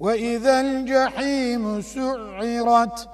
وإذا الجحيم سعرت